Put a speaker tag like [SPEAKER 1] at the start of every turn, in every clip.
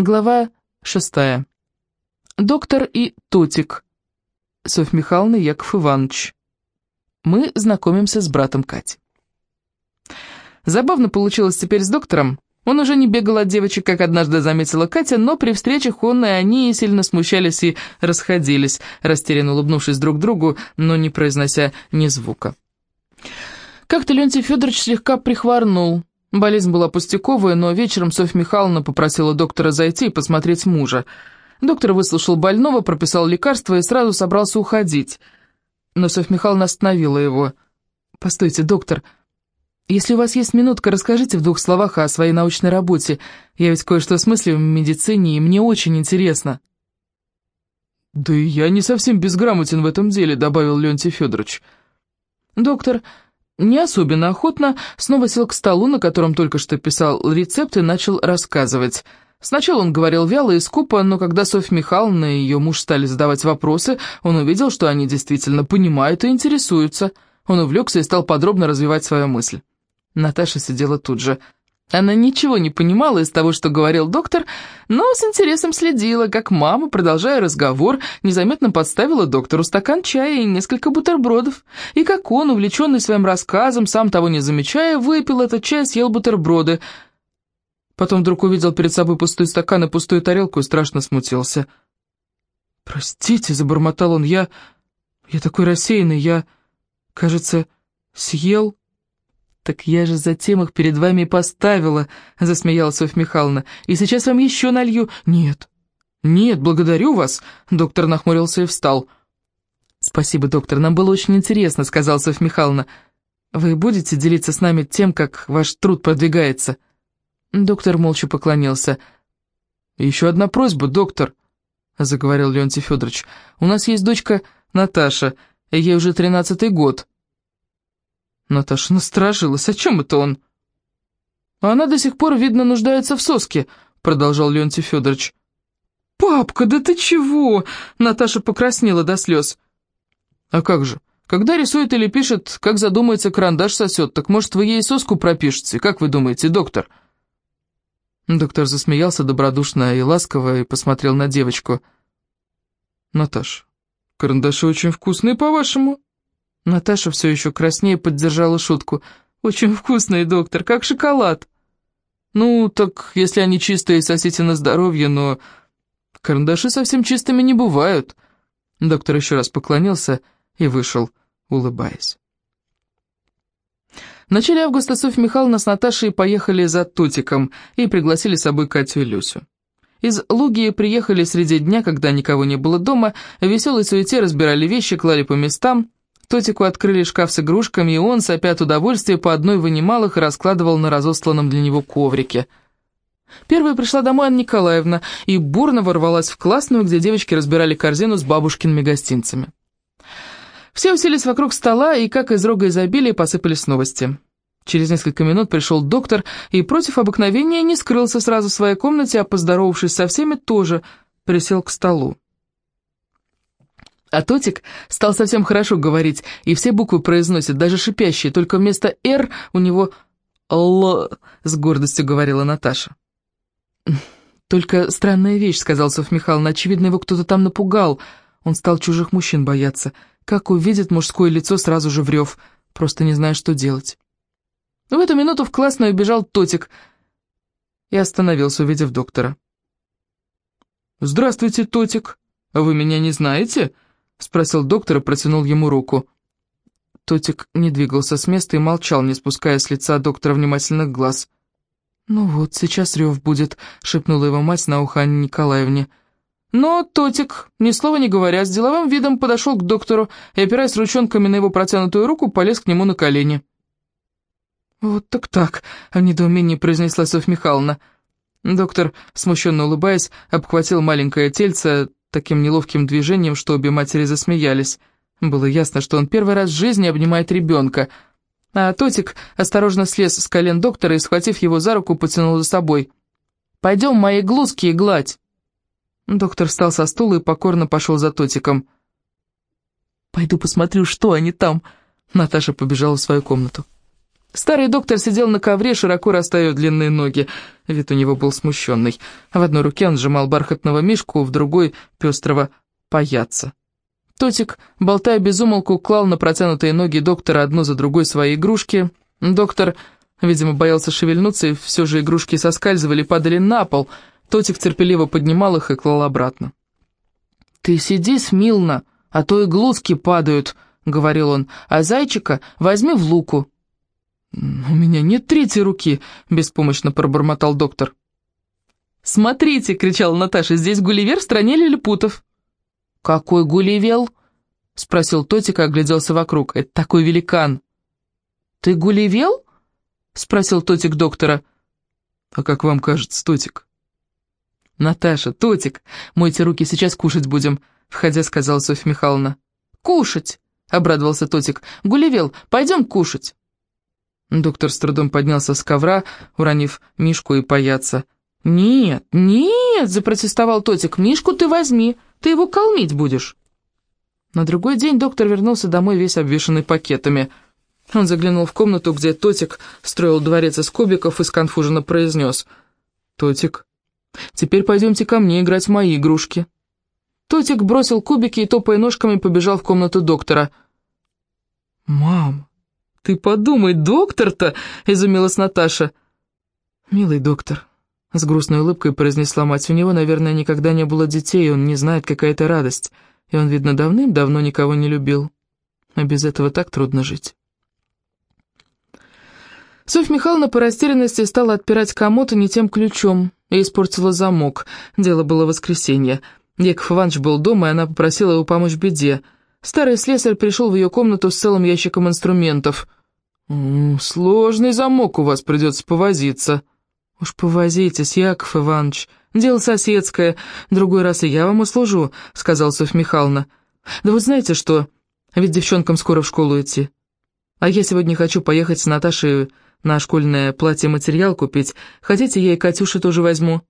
[SPEAKER 1] Глава шестая. Доктор и Тотик. Софья Михайловна Яков Иванович. Мы знакомимся с братом Кати. Забавно получилось теперь с доктором. Он уже не бегал от девочек, как однажды заметила Катя, но при встречах он и они сильно смущались и расходились, растерянно улыбнувшись друг другу, но не произнося ни звука. Как-то Леонтий Федорович слегка прихворнул, Болезнь была пустяковая, но вечером Софья Михайловна попросила доктора зайти и посмотреть мужа. Доктор выслушал больного, прописал лекарства и сразу собрался уходить. Но Софья Михайловна остановила его. «Постойте, доктор, если у вас есть минутка, расскажите в двух словах о своей научной работе. Я ведь кое-что смыслю в медицине, и мне очень интересно».
[SPEAKER 2] «Да и я не совсем безграмотен в этом деле», — добавил Леонтий Федорович.
[SPEAKER 1] Доктор не особенно охотно, снова сел к столу, на котором только что писал рецепт, и начал рассказывать. Сначала он говорил вяло и скупо, но когда Софья Михайловна и ее муж стали задавать вопросы, он увидел, что они действительно понимают и интересуются. Он увлекся и стал подробно развивать свою мысль. Наташа сидела тут же. Она ничего не понимала из того, что говорил доктор, но с интересом следила, как мама, продолжая разговор, незаметно подставила доктору стакан чая и несколько бутербродов, и как он, увлеченный своим рассказом, сам того не замечая, выпил этот чай, съел бутерброды. Потом вдруг увидел перед собой пустой стакан и пустую тарелку и страшно смутился. «Простите», — забормотал он, — «я... я такой рассеянный, я, кажется, съел...» «Так я же затем их перед вами поставила», — засмеялась Софья Михайловна. «И сейчас вам еще налью». «Нет, нет, благодарю вас», — доктор нахмурился и встал. «Спасибо, доктор, нам было очень интересно», — сказала Софья Михайловна. «Вы будете делиться с нами тем, как ваш труд продвигается?» Доктор молча поклонился. «Еще одна просьба, доктор», — заговорил Леонтий Федорович. «У нас есть дочка Наташа, ей уже тринадцатый год». Наташа насторожилась. «О чем это он?» «Она до сих пор, видно, нуждается в соске», — продолжал Леонтий Федорович. «Папка, да ты чего?» — Наташа покраснела до слез. «А как же? Когда рисует или пишет, как задумается, карандаш сосет, так, может, вы ей соску пропишете? Как вы думаете, доктор?» Доктор засмеялся добродушно и ласково и посмотрел на девочку. «Наташ, карандаши очень вкусные, по-вашему?» Наташа все еще краснее поддержала шутку. «Очень вкусный, доктор, как шоколад». «Ну, так если они чистые, сосите на здоровье, но карандаши совсем чистыми не бывают». Доктор еще раз поклонился и вышел, улыбаясь. В начале августа Софья Михайловна с Наташей поехали за Тутиком и пригласили с собой Катю и Люсю. Из Луги приехали среди дня, когда никого не было дома, в веселой суете разбирали вещи, клали по местам, Тотику открыли шкаф с игрушками, и он, сопя от удовольствия, по одной вынимал их и раскладывал на разосланном для него коврике. Первая пришла домой Анна Николаевна и бурно ворвалась в классную, где девочки разбирали корзину с бабушкиными гостинцами. Все уселись вокруг стола и, как из рога изобилия, посыпались новости. Через несколько минут пришел доктор и против обыкновения не скрылся сразу в своей комнате, а, поздоровавшись со всеми, тоже присел к столу. А Тотик стал совсем хорошо говорить, и все буквы произносит, даже шипящие, только вместо «Р» у него «Л», — с гордостью говорила Наташа. «Только странная вещь», — сказал Софья Михайловна, — «очевидно, его кто-то там напугал. Он стал чужих мужчин бояться. Как увидит мужское лицо, сразу же врев, просто не зная, что делать». В эту минуту в классную бежал Тотик и остановился, увидев доктора. «Здравствуйте, Тотик. Вы меня не знаете?» — спросил доктор и протянул ему руку. Тотик не двигался с места и молчал, не спуская с лица доктора внимательных глаз. «Ну вот, сейчас рев будет», — шепнула его мать на ухо Анне Николаевне. Но Тотик, ни слова не говоря, с деловым видом подошел к доктору и, опираясь ручонками на его протянутую руку, полез к нему на колени. «Вот так так», — в недоумении произнесла Софья Михайловна. Доктор, смущенно улыбаясь, обхватил маленькое тельце, таким неловким движением, что обе матери засмеялись. Было ясно, что он первый раз в жизни обнимает ребенка. А Тотик осторожно слез с колен доктора и, схватив его за руку, потянул за собой. «Пойдем мои глузки гладь!» Доктор встал со стула и покорно пошел за Тотиком. «Пойду посмотрю, что они там!» Наташа побежала в свою комнату. Старый доктор сидел на ковре, широко расставив длинные ноги. Вид у него был смущенный. В одной руке он сжимал бархатного мишку, в другой — пестрого паяца. Тотик, болтая без умолку, клал на протянутые ноги доктора одну за другой свои игрушки. Доктор, видимо, боялся шевельнуться, и все же игрушки соскальзывали, падали на пол. Тотик терпеливо поднимал их и клал обратно. «Ты сиди смилно, а то и глузки падают», — говорил он, — «а зайчика возьми в луку». «У меня нет третьей руки», — беспомощно пробормотал доктор. «Смотрите!» — кричала Наташа. «Здесь Гулливер в стране лилипутов». «Какой Гулливел?» — спросил Тотик и огляделся вокруг. «Это такой великан». «Ты Гулливел?» — спросил Тотик доктора. «А как вам кажется, Тотик?» «Наташа, Тотик, мойте руки, сейчас кушать будем», — входя сказала Софья Михайловна. «Кушать!» — обрадовался Тотик. «Гулливел, пойдем кушать». Доктор с трудом поднялся с ковра, уронив Мишку и паяться. «Нет, нет!» — запротестовал Тотик. «Мишку ты возьми, ты его кормить будешь». На другой день доктор вернулся домой весь обвешанный пакетами. Он заглянул в комнату, где Тотик строил дворец из кубиков и сконфуженно произнес. «Тотик, теперь пойдемте ко мне играть в мои игрушки». Тотик бросил кубики и, топая ножками, побежал в комнату доктора. «Мам, «Ты подумай, доктор-то!» — изумилась Наташа. «Милый доктор», — с грустной улыбкой произнесла мать, — «у него, наверное, никогда не было детей, он не знает, какая это радость, и он, видно, давным-давно никого не любил. А без этого так трудно жить». Софья Михайловна по растерянности стала отпирать комод не тем ключом и испортила замок. Дело было воскресенье. Яков Иванович был дома, и она попросила его помочь в беде. Старый слесарь пришел в ее комнату с целым ящиком инструментов. «Сложный замок у вас придется повозиться». «Уж повозитесь, Яков Иванович. Дело соседское. Другой раз и я вам услужу», — сказал Софья Михайловна. «Да вот знаете что, ведь девчонкам скоро в школу идти. А я сегодня хочу поехать с Наташей на школьное платье-материал купить. Хотите, я и Катюше тоже возьму?»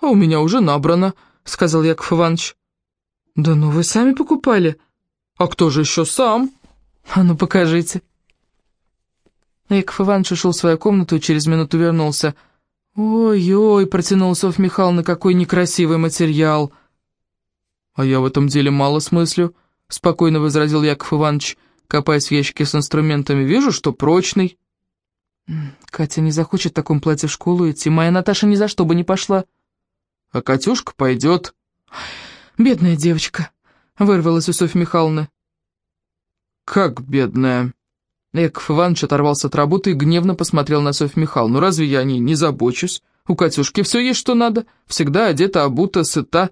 [SPEAKER 1] «А у меня уже набрано», — сказал Яков Иванович. «Да ну вы сами покупали?» «А кто же еще сам?» «А ну покажите». Яков Иванович ушел в свою комнату и через минуту вернулся. «Ой-ой», — протянул Софья Михайловна, какой некрасивый материал. «А я в этом деле мало смыслю», — спокойно возразил Яков Иванович, копаясь в ящике с инструментами. «Вижу, что прочный». «Катя не захочет в таком платье в школу идти. Моя Наташа ни за что бы не пошла». «А Катюшка пойдет». «Бедная девочка», — вырвалась у Софьи Михайловны. «Как бедная?» Яков Иванович оторвался от работы и гневно посмотрел на Софью Михайловну. «Ну разве я о ней не забочусь? У Катюшки все есть, что надо. Всегда одета, обута, сыта.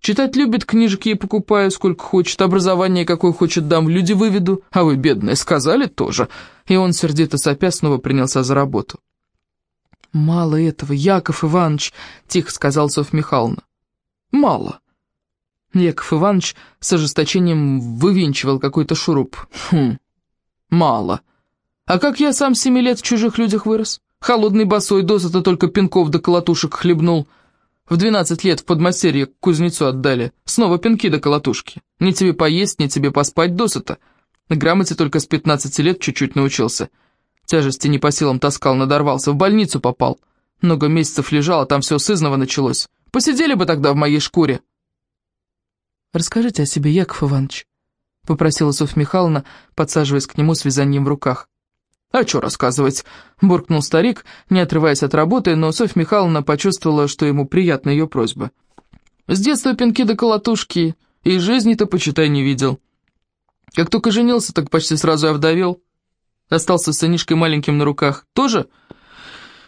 [SPEAKER 1] Читать любит, книжек ей покупаю, сколько хочет, образование какое хочет дам, люди выведу. А вы, бедные, сказали тоже». И он, сердито сопя, снова принялся за работу. «Мало этого, Яков Иванович», — тихо сказал Софья Михайловна. «Мало». Яков Иванович с ожесточением вывинчивал какой-то шуруп. «Хм, Мало. А как я сам семи лет в чужих людях вырос? Холодный босой, досыта только пинков до колотушек хлебнул. В двенадцать лет в подмастерье к кузнецу отдали. Снова пинки до колотушки. Ни тебе поесть, ни тебе поспать досыта. Грамоте только с пятнадцати лет чуть-чуть научился. Тяжести не по силам таскал, надорвался, в больницу попал. Много месяцев лежал, а там все сызново началось. Посидели бы тогда в моей шкуре. Расскажите о себе, Яков Иванович. — попросила Софья Михайловна, подсаживаясь к нему с вязанием в руках. «А что рассказывать?» — буркнул старик, не отрываясь от работы, но Софья Михайловна почувствовала, что ему приятна ее просьба. «С детства пинки до колотушки, и жизни-то, почитай, не видел. Как только женился, так почти сразу овдовел. Остался с сынишкой маленьким на руках. Тоже?»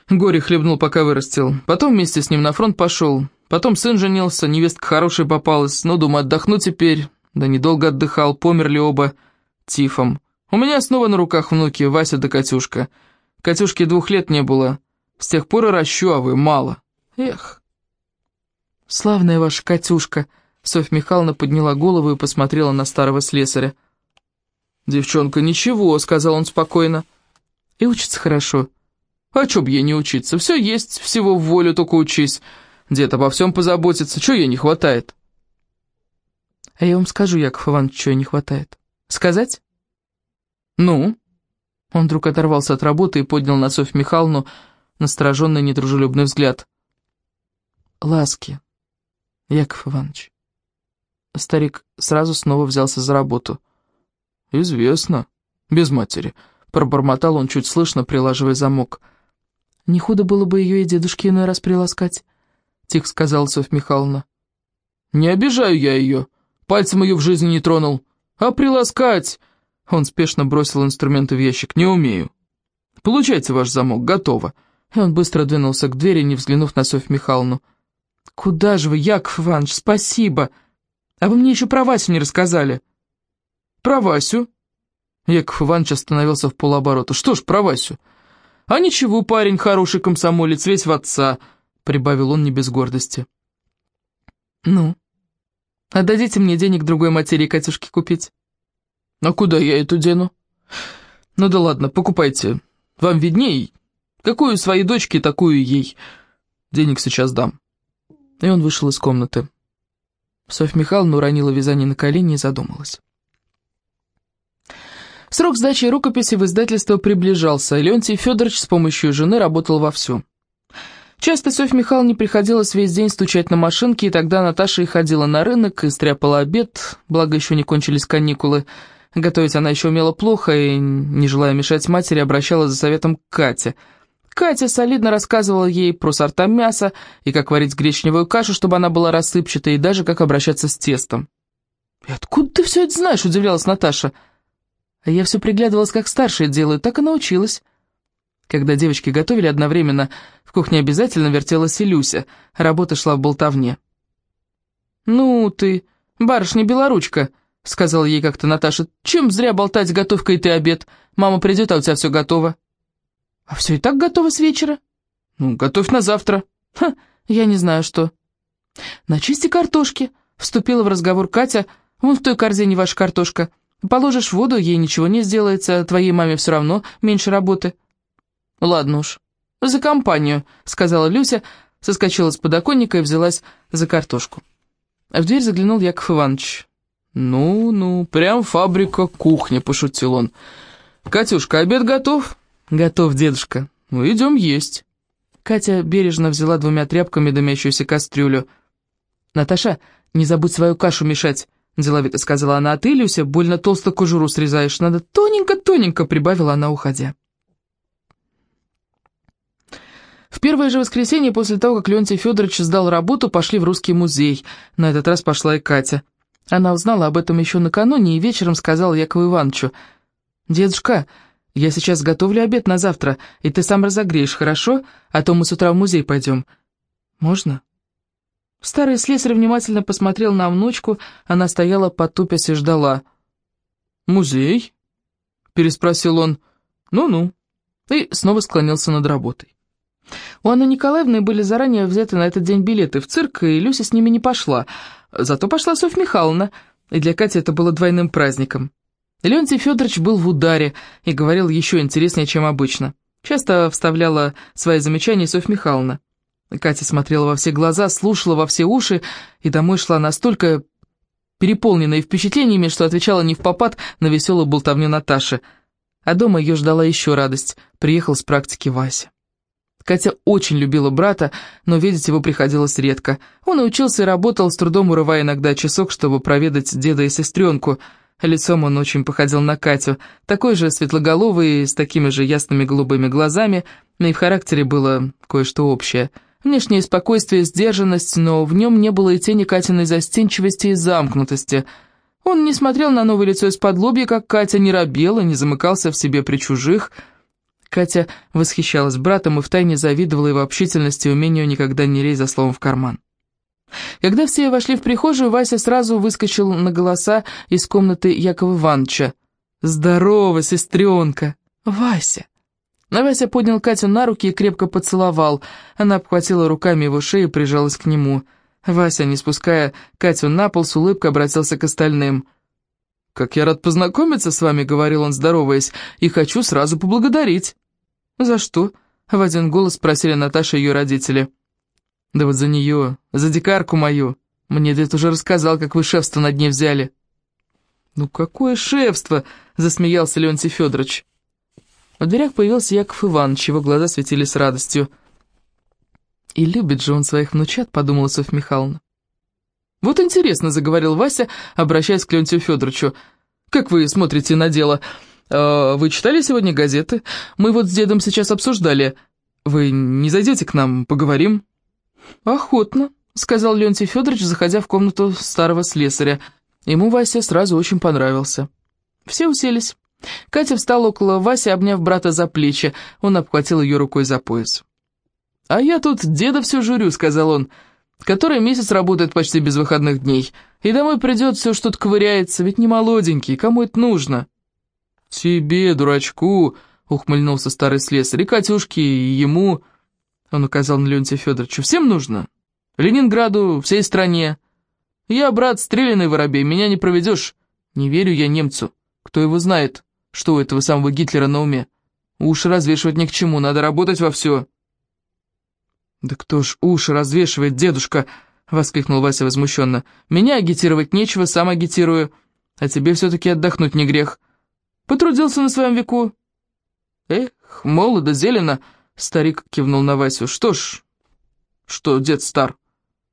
[SPEAKER 1] Горе хлебнул, пока вырастил. Потом вместе с ним на фронт пошел. Потом сын женился, невестка хорошая попалась. Ну, думаю, отдохну теперь. Да недолго отдыхал, померли оба тифом. У меня снова на руках внуки, Вася да Катюшка. Катюшке двух лет не было. С тех пор и ращу, а вы мало. Эх. Славная ваша Катюшка. Софья Михайловна подняла голову и посмотрела на старого слесаря. «Девчонка, ничего», — сказал он спокойно. «И учится хорошо». «А чё б ей не учиться? Все есть, всего в волю, только учись. Дед обо всем позаботится, чё ей не хватает?» А я вам скажу, Яков Иванович, чего не хватает. Сказать? Ну? Он вдруг оторвался от работы и поднял на Софью Михайловну настороженный недружелюбный взгляд. «Ласки, Яков Иванович». Старик сразу снова взялся за работу. «Известно. Без матери», — пробормотал он чуть слышно, прилаживая замок. «Не худо было бы ее и дедушке иной раз приласкать», — тихо сказала Софья Михайловна. «Не обижаю я ее. Пальцем ее в жизни не тронул. А приласкать...» Он спешно бросил инструменты в ящик. «Не умею. Получайте ваш замок, готово». И он быстро двинулся к двери, не взглянув на Софью Михайловну. «Куда же вы, Яков Иванович, спасибо! А вы мне еще про Васю не рассказали». «Про Васю?» Яков Иванович остановился в полоборота. «Что ж про Васю?» «А ничего, парень хороший комсомолец, весь в отца», — прибавил он не без гордости. «Ну, отдадите мне денег другой материи Катюшке купить?» «А куда я эту дену?» «Ну да ладно, покупайте. Вам видней. Какую своей дочке, такую ей. Денег сейчас дам». И он вышел из комнаты. Софья Михайловна уронила вязание на колени и задумалась. Срок сдачи рукописи в издательство приближался, и Леонтий Федорович с помощью жены работал вовсю. Часто Софье Михайловне приходилось весь день стучать на машинке, и тогда Наташа и ходила на рынок, и стряпала обед, благо еще не кончились каникулы. Готовить она еще умела плохо, и, не желая мешать матери, обращалась за советом к Кате. Катя солидно рассказывала ей про сорта мяса, и как варить гречневую кашу, чтобы она была рассыпчатой, и даже как обращаться с тестом. «И откуда ты все это знаешь?» – удивлялась Наташа. А я все приглядывалась, как старшие делают, так и научилась. Когда девочки готовили одновременно, в кухне обязательно вертелась и Люся, работа шла в болтовне. «Ну ты, барышня-белоручка», — сказала ей как-то Наташа, — «чем зря болтать готовкой ты обед? Мама придет, а у тебя все готово». «А все и так готово с вечера?» «Ну, готовь на завтра». «Ха, я не знаю что». «Начисти картошки», — вступила в разговор Катя, — «вон в той корзине ваша картошка». Положишь воду, ей ничего не сделается, твоей маме все равно меньше работы». «Ладно уж, за компанию», — сказала Люся, соскочила с подоконника и взялась за картошку. А в дверь заглянул Яков Иванович. «Ну-ну, прям фабрика кухня», — пошутил он. «Катюшка, обед готов?» «Готов, дедушка. Ну, идем есть». Катя бережно взяла двумя тряпками дымящуюся кастрюлю. «Наташа, не забудь свою кашу мешать», — деловито сказала она, — «а ты, Люся, больно толсто кожуру срезаешь, надо тоненько-тоненько», — прибавила она, уходя. В первое же воскресенье после того, как Леонтий Федорович сдал работу, пошли в русский музей. На этот раз пошла и Катя. Она узнала об этом еще накануне и вечером сказала Якову Ивановичу, «Дедушка, я сейчас готовлю обед на завтра, и ты сам разогреешь, хорошо? А то мы с утра в музей пойдем». «Можно?» Старый слесарь внимательно посмотрел на внучку, она стояла потупясь и ждала. «Музей?» — переспросил он. «Ну-ну». И снова склонился над работой. У Анны Николаевны были заранее взяты на этот день билеты в цирк, и Люся с ними не пошла. Зато пошла Софья Михайловна, и для Кати это было двойным праздником. Леонтий Федорович был в ударе и говорил еще интереснее, чем обычно. Часто вставляла свои замечания Софья Михайловна. Катя смотрела во все глаза, слушала во все уши, и домой шла настолько переполненная впечатлениями, что отвечала не в попад на веселую болтовню Наташи. А дома ее ждала еще радость. Приехал с практики Вася. Катя очень любила брата, но видеть его приходилось редко. Он учился и работал, с трудом урывая иногда часок, чтобы проведать деда и сестренку. Лицом он очень походил на Катю, такой же светлоголовый, с такими же ясными голубыми глазами, и в характере было кое-что общее – Внешнее спокойствие сдержанность, но в нем не было и тени Катиной застенчивости и замкнутости. Он не смотрел на новое лицо из-под лобья, как Катя, не робел и не замыкался в себе при чужих. Катя восхищалась братом и втайне завидовала его общительности и умению никогда не лезть за словом в карман. Когда все вошли в прихожую, Вася сразу выскочил на голоса из комнаты Якова Ивановича. «Здорово, сестренка!» «Вася!» Но Вася поднял Катю на руки и крепко поцеловал. Она обхватила руками его шею и прижалась к нему. Вася, не спуская Катю на пол, с улыбкой обратился к остальным. «Как я рад познакомиться с вами», — говорил он, здороваясь, — «и хочу сразу поблагодарить». «За что?» — в один голос спросили Наташа и ее родители. «Да вот за нее, за дикарку мою. Мне дед уже рассказал, как вы шефство над ней взяли». «Ну какое шефство?» — засмеялся Леонтий Федорович. В дверях появился Яков Иванович, его глаза светились радостью. «И любит же он своих внучат», — подумала Софья Михайловна. «Вот интересно», — заговорил Вася, обращаясь к Леонтию Федоровичу. «Как вы смотрите на дело? Э, вы читали сегодня газеты? Мы вот с дедом сейчас обсуждали. Вы не зайдете к нам, поговорим?» «Охотно», — сказал Леонтий Федорович, заходя в комнату старого слесаря. Ему Вася сразу очень понравился. Все уселись. Катя встала около Васи, обняв брата за плечи. Он обхватил ее рукой за пояс. «А я тут деда все журю», — сказал он, — «который месяц работает почти без выходных дней, и домой придет, все что-то ковыряется, ведь не молоденький, кому это нужно?» «Тебе, дурачку», — ухмыльнулся старый слесарь, — «и Катюшке, и ему...» Он указал на Леонтия Федоровича. «Всем нужно? Ленинграду, всей стране. Я, брат, стрелянный воробей, меня не проведешь. Не верю я немцу. Кто его знает, что у этого самого Гитлера на уме? Уши развешивать ни к чему, надо работать во все». «Да кто ж уши развешивает, дедушка?» — воскликнул Вася возмущенно. «Меня агитировать нечего, сам агитирую. А тебе все-таки отдохнуть не грех. Потрудился на своем веку». «Эх, молодо, зелено!» — старик кивнул на Васю. «Что ж, что дед стар.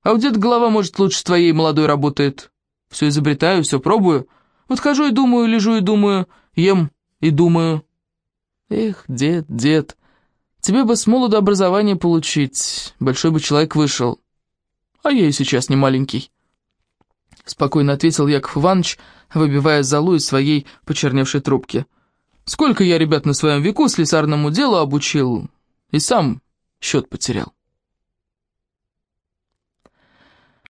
[SPEAKER 1] А у деда голова, может, лучше твоей молодой работает. Все изобретаю, все пробую. Вот хожу и думаю, лежу и думаю, ем и думаю». «Эх, дед, дед, тебе бы с молоду образование получить, большой бы человек вышел. А я и сейчас не маленький». Спокойно ответил Яков Иванович, выбивая залу из своей почерневшей трубки. «Сколько я ребят на своем веку слесарному делу обучил, и сам счет потерял».